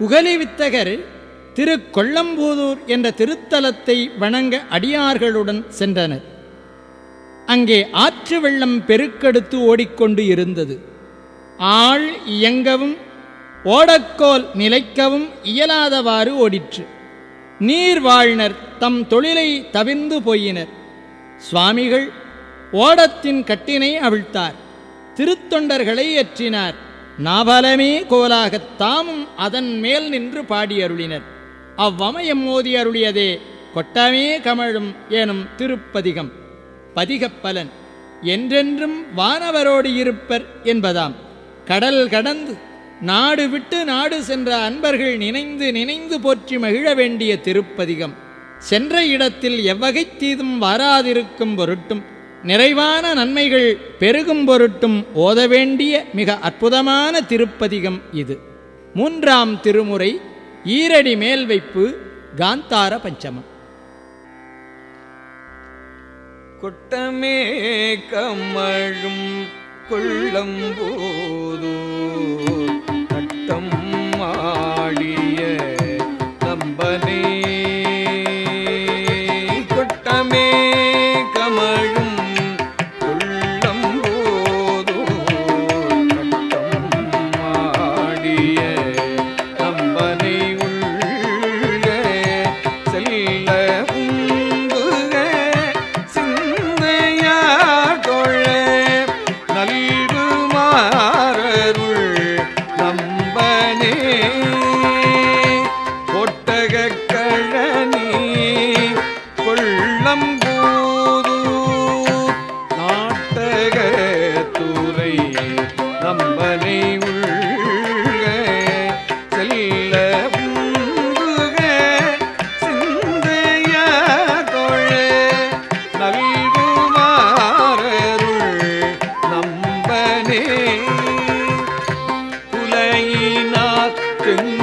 புகழிவித்தகர் திரு கொள்ளம்பூதூர் என்ற திருத்தலத்தை வணங்க அடியார்களுடன் சென்றனர். அங்கே ஆற்று வெள்ளம் பெருக்கெடுத்து ஓடிக்கொண்டு இருந்தது. ஆள் இயங்கவும் ஓடக்கோல் நிலைக்கவும் இயலாதவாறு ஓடிற்று. நீர் வாழ்னர் தம் தொழிலை தவிர்ந்து போயினர். சுவாமிகள் ஓடத்தின் கட்டினை அவிழ்த்தார். திருத்தொண்டர்களை ஏற்றினார். நாபலமே கோலாகத் தாமும் அதன் மேல் நின்று பாடி அருளினர் அவ்வமயம் மோதி அருளியதே கொட்டமே கமழும் எனும் திருப்பதிகம். பதிகப்பலன் என்றென்றும் வானவரோடு இருப்பர் என்பதாம். கடல் கடந்து நாடு விட்டு நாடு சென்ற அன்பர்கள் நினைந்து நினைந்து போற்றி மகிழ வேண்டிய திருப்பதிகம். சென்ற இடத்தில் எவ்வகை தீதும் வாராதிருக்கும் பொருட்டும் நிறைவான நன்மைகள் பெருகும் பொருட்டும் ஓத வேண்டிய மிக அற்புதமான திருப்பதிகம் இது. மூன்றாம் திருமுறை ஈரடி மேல் வைப்பு காந்தார பஞ்சமம். கொட்டமே கமழும் கொள்ளம்போதோ குலையினார்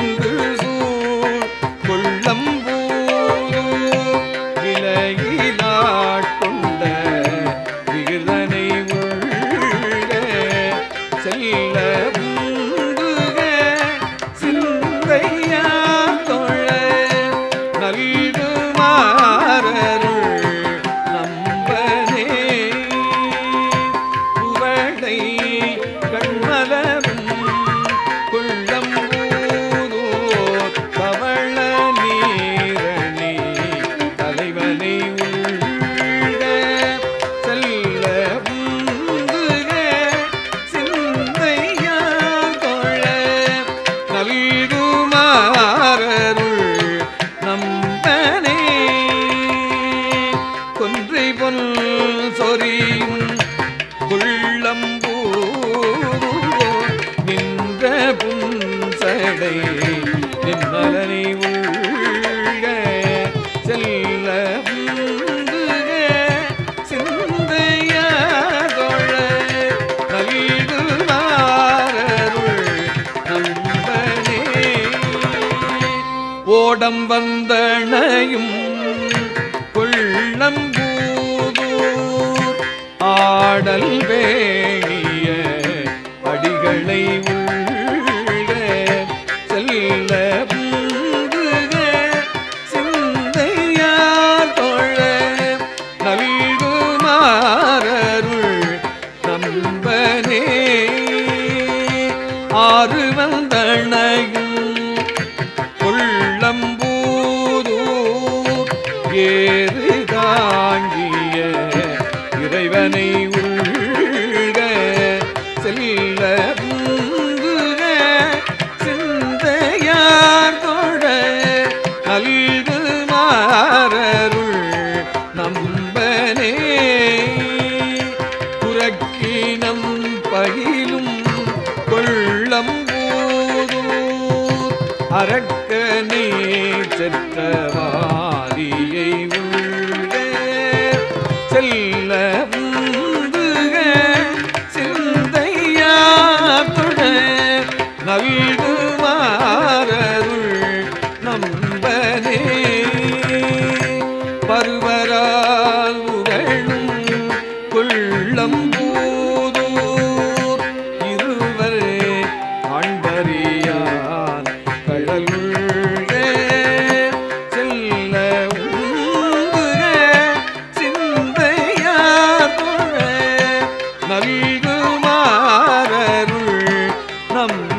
புன்சடை நின்னலனை உள்ள செல்ல உந்துக சிந்தையா நம்பனே ஓடம் வந்தனையும் கொள்ளம்பூதூர் ஆடல் வே ஏறு தாங்கிய இறைவனை உள்ள செல்ல உந்துக சிந்தையார் தொட நல்கு மாறருள் நம்பனே. புறக்கினம் பயிலும் கொள்ளம்பூதூர் அரக்கனே செற்றவாரியை செல்ல உந்துக சிந்தையாத்துட நல்குமாரருள் நம்பனே. பருவரால் உகழும் கொள்ளம்பூதூர் இருவர் ஆண்பரியான் நம்பனே